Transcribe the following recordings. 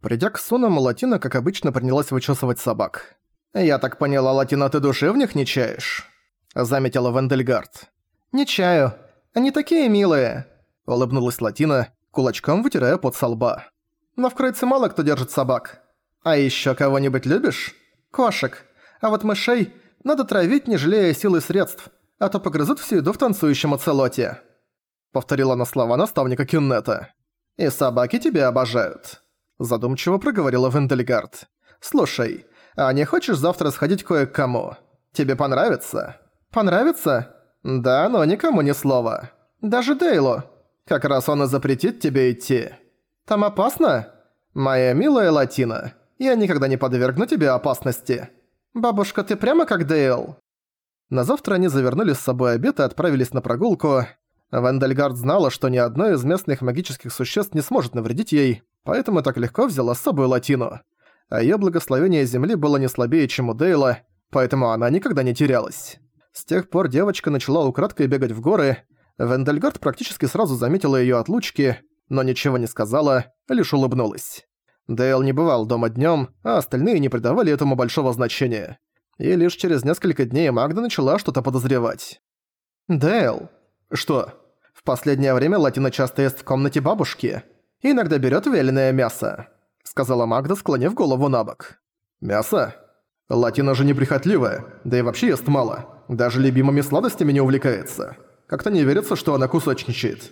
Придя к сонам, Латина, как обычно, принялась вычесывать собак. «Я так поняла, Латина, ты души в них не чаешь?» Заметила Вендельгард. «Не чаю. Они такие милые!» Улыбнулась Латина, кулачком вытирая пот со лба. «Но в Кройце мало кто держит собак. А ещё кого-нибудь любишь? Кошек. А вот мышей надо травить, не жалея сил и средств, а то погрызут всю еду в танцующем оцелоте». Повторила на слова наставника Кюннета. «И собаки тебя обожают». Задумчиво проговорила Вендельгард. «Слушай, а не хочешь завтра сходить кое к кому? Тебе понравится?» «Понравится?» «Да, но никому ни слова. Даже Дейлу. Как раз он и запретит тебе идти. Там опасно? Моя милая Латина, я никогда не подвергну тебе опасности. Бабушка, ты прямо как Дейл?» На завтра они завернули с собой обед и отправились на прогулку. Вендельгард знала, что ни одно из местных магических существ не сможет навредить ей, поэтому так легко взяла с собой Латину. А её благословение Земли было не слабее, чем у Дейла, поэтому она никогда не терялась. С тех пор девочка начала украдкой бегать в горы. Вендельгард практически сразу заметила её отлучки, но ничего не сказала, лишь улыбнулась. Дейл не бывал дома днём, а остальные не придавали этому большого значения. И лишь через несколько дней Магда начала что-то подозревать. «Дейл!» «Что?» «В последнее время Латина часто ест в комнате бабушки иногда берет вяленое мясо», сказала Магда, склонив голову на бок. «Мясо? Латина же неприхотливая, да и вообще ест мало. Даже любимыми сладостями не увлекается. Как-то не верится, что она кусочничает.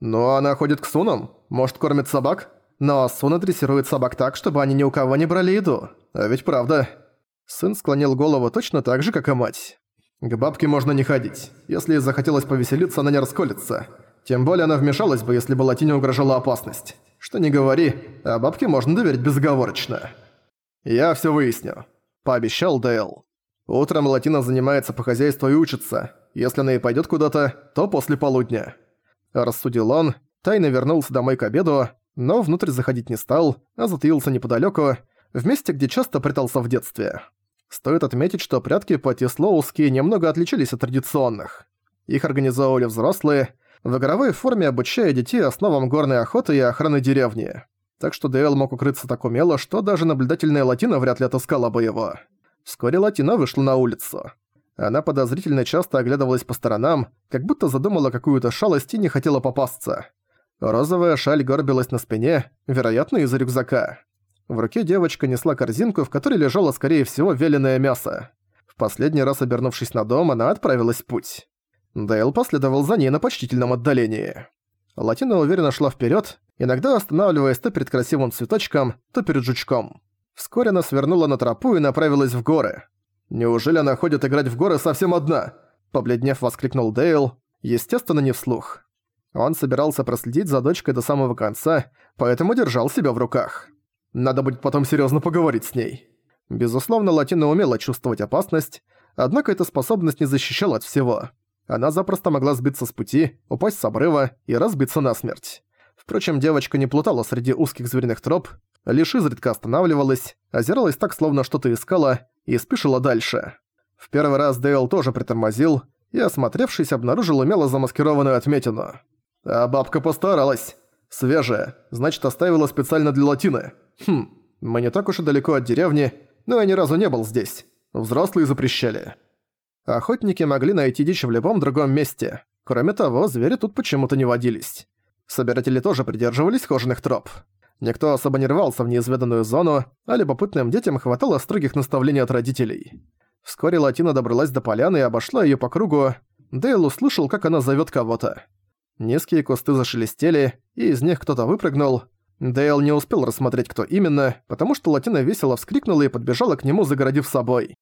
Но она ходит к Сунам, может кормит собак, но Суна дрессирует собак так, чтобы они ни у кого не брали еду. А ведь правда». Сын склонил голову точно так же, как и мать. К бабке можно не ходить. Если захотелось повеселиться, она не расколется. Тем более она вмешалась бы, если бы Латине угрожала опасность. Что не говори, а бабке можно доверить безоговорочно. «Я всё выясню», — пообещал Дейл. «Утром Латина занимается по хозяйству и учится. Если она и пойдёт куда-то, то после полудня». Рассудил он, тайно вернулся домой к обеду, но внутрь заходить не стал, а затаился неподалёку, в месте, где часто прятался в детстве. Стоит отметить, что прятки по-тислоуски немного отличались от традиционных. Их организовывали взрослые, в игровой форме обучая детей основам горной охоты и охраны деревни. Так что Дейл мог укрыться так умело, что даже наблюдательная Латина вряд ли отыскала бы его. Вскоре Латина вышла на улицу. Она подозрительно часто оглядывалась по сторонам, как будто задумала какую-то шалость и не хотела попасться. Розовая шаль горбилась на спине, вероятно, из-за рюкзака. В руке девочка несла корзинку, в которой лежало, скорее всего, вяленое мясо. В последний раз обернувшись на дом, она отправилась в путь. Дейл последовал за ней на почтительном отдалении. Латина уверенно шла вперед, иногда останавливаясь то перед красивым цветочком, то перед жучком. Вскоре она свернула на тропу и направилась в горы. «Неужели она ходит играть в горы совсем одна?» Побледнев, воскликнул Дейл, естественно, не вслух. Он собирался проследить за дочкой до самого конца, поэтому держал себя в руках. Надо будет потом серьезно поговорить с ней. Безусловно, Латина умела чувствовать опасность, однако эта способность не защищала от всего. Она запросто могла сбиться с пути, упасть с обрыва и разбиться насмерть. Впрочем, девочка не плутала среди узких звериных троп, лишь изредка останавливалась, озиралась так, словно что-то искала, и спешила дальше. В первый раз Дейл тоже притормозил и, осмотревшись, обнаружил умело замаскированную отметину. А бабка постаралась. Свежая, значит, оставила специально для латины. Хм, мы не так уж и далеко от деревни, но я ни разу не был здесь. Взрослые запрещали. Охотники могли найти дичь в любом другом месте. Кроме того, звери тут почему-то не водились. Собиратели тоже придерживались кожаных троп. Никто особо не рвался в неизведанную зону, а любопытным детям хватало строгих наставлений от родителей. Вскоре Латина добралась до поляны и обошла её по кругу. Дейл услышал, как она зовёт кого-то. Низкие кусты зашелестели, и из них кто-то выпрыгнул. Дейл не успел рассмотреть, кто именно, потому что Латина весело вскрикнула и подбежала к нему, загородив собой.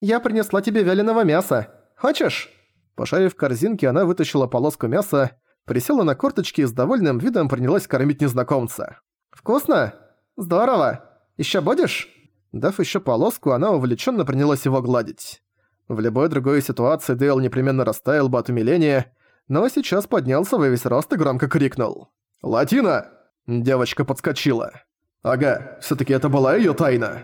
«Я принесла тебе вяленого мяса. Хочешь?» Пошарив в корзинке, она вытащила полоску мяса, присела на корточки и с довольным видом принялась кормить незнакомца. «Вкусно? Здорово! Ещё будешь?» Дав ещё полоску, она увлечённо принялась его гладить. В любой другой ситуации Дейл непременно растаял бы от умиления, но сейчас поднялся во весь рост и громко крикнул. «Латина!» Девочка подскочила. «Ага, всё-таки это была её тайна!»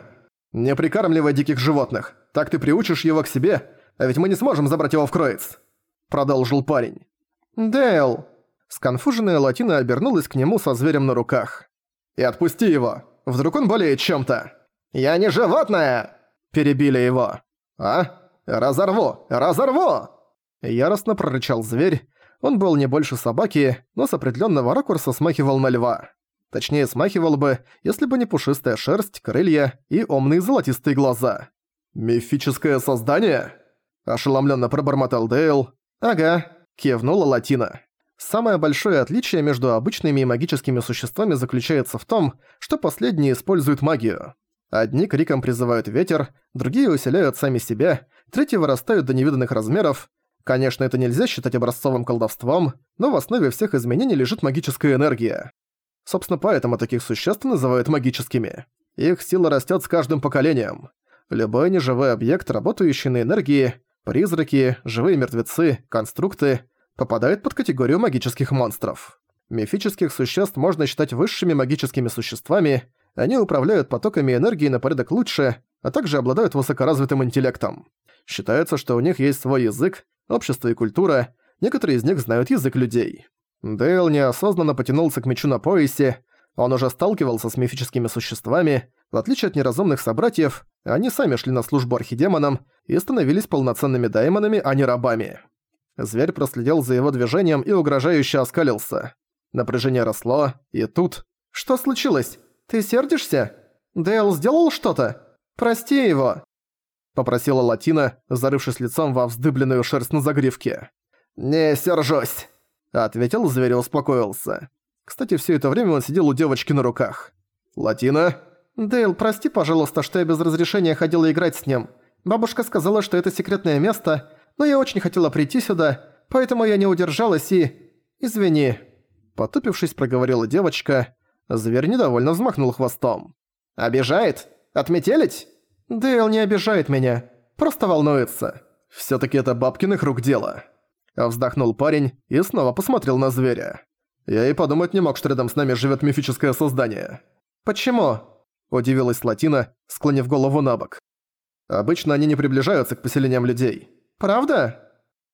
«Не прикармливай диких животных, так ты приучишь его к себе, а ведь мы не сможем забрать его в Кроиц», — продолжил парень. «Дейл!» Сконфуженная Латина обернулась к нему со зверем на руках. «И отпусти его! Вдруг он болеет чем-то?» «Я не животное!» Перебили его. «А? Разорву! Разорву!» Яростно прорычал зверь. Он был не больше собаки, но с определенного ракурса смахивал на льва. Точнее, смахивал бы, если бы не пушистая шерсть, крылья и умные золотистые глаза. «Мифическое создание?» Ошеломленно пробормотал Дейл. «Ага», — кивнула Латина. Самое большое отличие между обычными и магическими существами заключается в том, что последние используют магию. Одни криком призывают ветер, другие усиляют сами себя, третьи вырастают до невиданных размеров. Конечно, это нельзя считать образцовым колдовством, но в основе всех изменений лежит магическая энергия. Собственно, поэтому таких существ называют магическими. Их сила растет с каждым поколением. Любой неживой объект, работающий на энергии, призраки, живые мертвецы, конструкты – попадает под категорию магических монстров. Мифических существ можно считать высшими магическими существами, они управляют потоками энергии на порядок лучше, а также обладают высокоразвитым интеллектом. Считается, что у них есть свой язык, общество и культура, некоторые из них знают язык людей. Дейл неосознанно потянулся к мечу на поясе, он уже сталкивался с мифическими существами, в отличие от неразумных собратьев, они сами шли на службу архидемонам и становились полноценными даймонами, а не рабами. Зверь проследил за его движением и угрожающе оскалился. Напряжение росло, и тут... «Что случилось? Ты сердишься? Дейл сделал что-то? Прости его!» Попросила Латина, зарывшись лицом во вздыбленную шерсть на загривке. «Не сержусь!» Ответил зверь и успокоился. Кстати, все это время он сидел у девочки на руках. «Латина?» «Дейл, прости, пожалуйста, что я без разрешения ходила играть с ним. Бабушка сказала, что это секретное место, но я очень хотела прийти сюда, поэтому я не удержалась и... Извини». Потупившись, проговорила девочка. Зверь недовольно взмахнул хвостом. «Обижает? Отметелить?» «Дейл не обижает меня. Просто волнуется. Всё-таки это бабкиных рук дело». Вздохнул парень и снова посмотрел на зверя. «Я и подумать не мог, что рядом с нами живёт мифическое создание». «Почему?» – удивилась Латина, склонив голову на бок. «Обычно они не приближаются к поселениям людей. Правда?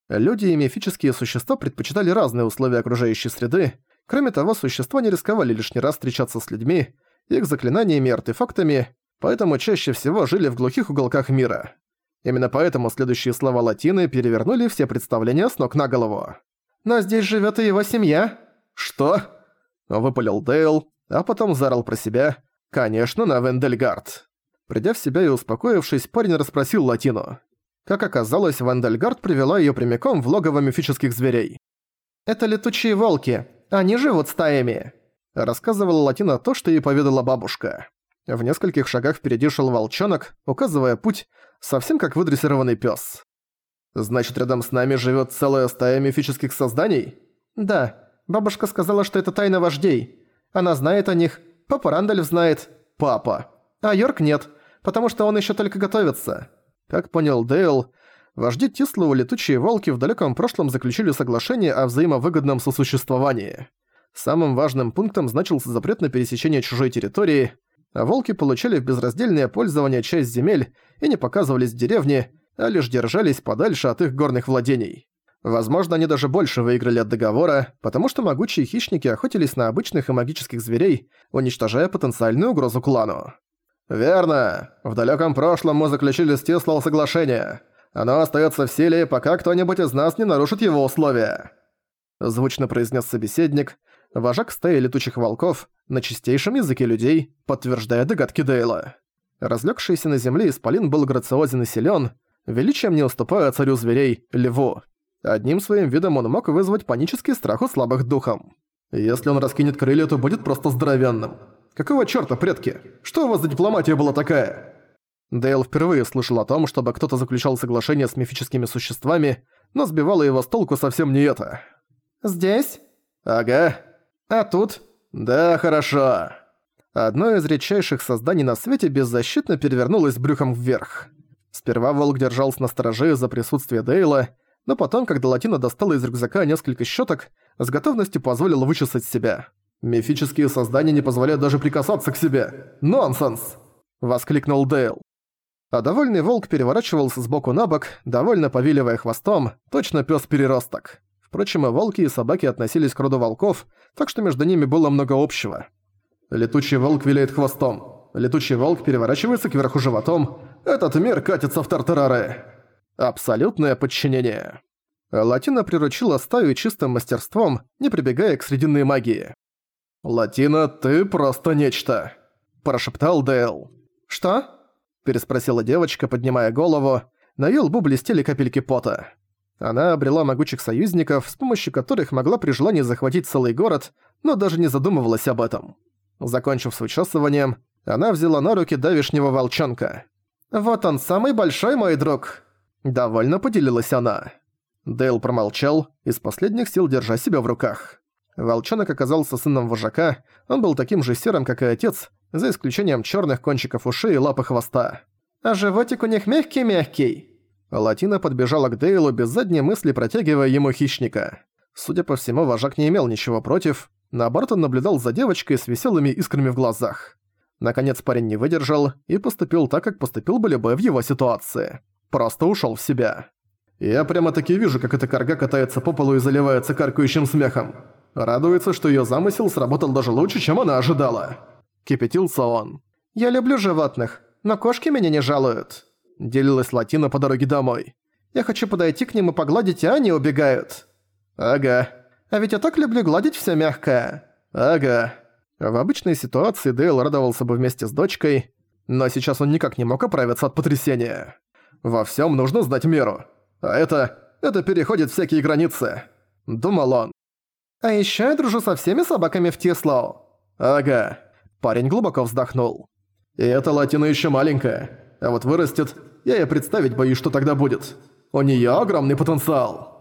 Люди и мифические существа предпочитали разные условия окружающей среды. Кроме того, существа не рисковали лишний раз встречаться с людьми, их заклинаниями и артефактами, поэтому чаще всего жили в глухих уголках мира. Именно поэтому следующие слова Латины перевернули все представления с ног на голову. «Но здесь живет и его семья». «Что?» – выпалил Дейл, а потом заорал про себя. «Конечно, на Вендельгард». Придя в себя и успокоившись, парень расспросил Латину. Как оказалось, Вандальгард привела её прямиком в логово мифических зверей. «Это летучие волки. Они живут стаями», – рассказывала Латина то, что ей поведала бабушка. В нескольких шагах впереди шел волчонок, указывая путь, совсем как выдрессированный пес. «Значит, рядом с нами живет целая стая мифических созданий?» «Да. Бабушка сказала, что это тайна вождей. Она знает о них, папа Рандальф знает, папа. А Йорк нет, потому что он еще только готовится. Как понял Дейл, вожди Тислова летучие волки в далеком прошлом заключили соглашение о взаимовыгодном сосуществовании. Самым важным пунктом значился запрет на пересечение чужой территории, а волки получали в безраздельное пользование часть земель и не показывались в деревне, а лишь держались подальше от их горных владений. Возможно, они даже больше выиграли от договора, потому что могучие хищники охотились на обычных и магических зверей, уничтожая потенциальную угрозу клану. «Верно. В далеком прошлом мы заключили с Тислал соглашение. Оно остается в силе, пока кто-нибудь из нас не нарушит его условия». Звучно произнес собеседник, вожак стаи летучих волков, на чистейшем языке людей, подтверждая догадки Дейла. Разлегшийся на земле исполин был грациозен и силен, величием не уступая царю зверей, льву. Одним своим видом он мог вызвать панический страх у слабых духом. Если он раскинет крылья, то будет просто здоровенным. Какого чёрта, предки? Что у вас за дипломатия была такая?» Дейл впервые слышал о том, чтобы кто-то заключал соглашение с мифическими существами, но сбивало его с толку совсем не это. «Здесь?» «Ага». «А тут?» «Да, хорошо». Одно из редчайших созданий на свете беззащитно перевернулось брюхом вверх. Сперва волк держался на стороже за присутствие Дейла, но потом, когда Латина достала из рюкзака несколько щеток, с готовностью позволила вычесать себя. Мифические создания не позволяют даже прикасаться к себе. Нонсенс!» – воскликнул Дейл. А довольный волк переворачивался с боку на бок, довольно повиливая хвостом, точно пес переросток Впрочем, и волки, и собаки относились к роду волков, так что между ними было много общего. Летучий волк виляет хвостом. Летучий волк переворачивается кверху животом. Этот мир катится в тартарары. Абсолютное подчинение. Латина приручила стаю чистым мастерством, не прибегая к срединной магии. «Латина, ты просто нечто!» – прошептал Дейл. «Что?» – переспросила девочка, поднимая голову. На её лбу блестели капельки пота. Она обрела могучих союзников, с помощью которых могла при желании захватить целый город, но даже не задумывалась об этом. Закончив с вычесыванием, она взяла на руки давишнего волчонка. «Вот он, самый большой мой друг!» Довольно поделилась она. Дейл промолчал, из последних сил держа себя в руках. Волчонок оказался сыном вожака, он был таким же серым, как и отец, за исключением черных кончиков ушей и лапы хвоста. «А животик у них мягкий-мягкий!» Латина подбежала к Дейлу без задней мысли, протягивая ему хищника. Судя по всему, вожак не имел ничего против, наоборот он наблюдал за девочкой с веселыми искрами в глазах. Наконец парень не выдержал и поступил так, как поступил бы любой в его ситуации. Просто ушел в себя. Я прямо-таки вижу, как эта корга катается по полу и заливается каркающим смехом. Радуется, что её замысел сработал даже лучше, чем она ожидала. Кипятился он. «Я люблю животных, но кошки меня не жалуют», – делилась Латина по дороге домой. «Я хочу подойти к ним и погладить, а они убегают». «Ага. А ведь я так люблю гладить всё мягкое». «Ага». В обычной ситуации Дейл радовался бы вместе с дочкой, но сейчас он никак не мог оправиться от потрясения. «Во всём нужно знать меру. А это... это переходит всякие границы», – думал он. «А ещё я дружу со всеми собаками в Тислоу». «Ага». Парень глубоко вздохнул. «И эта латина ещё маленькая. А вот вырастет, я и представить боюсь, что тогда будет. У неё огромный потенциал».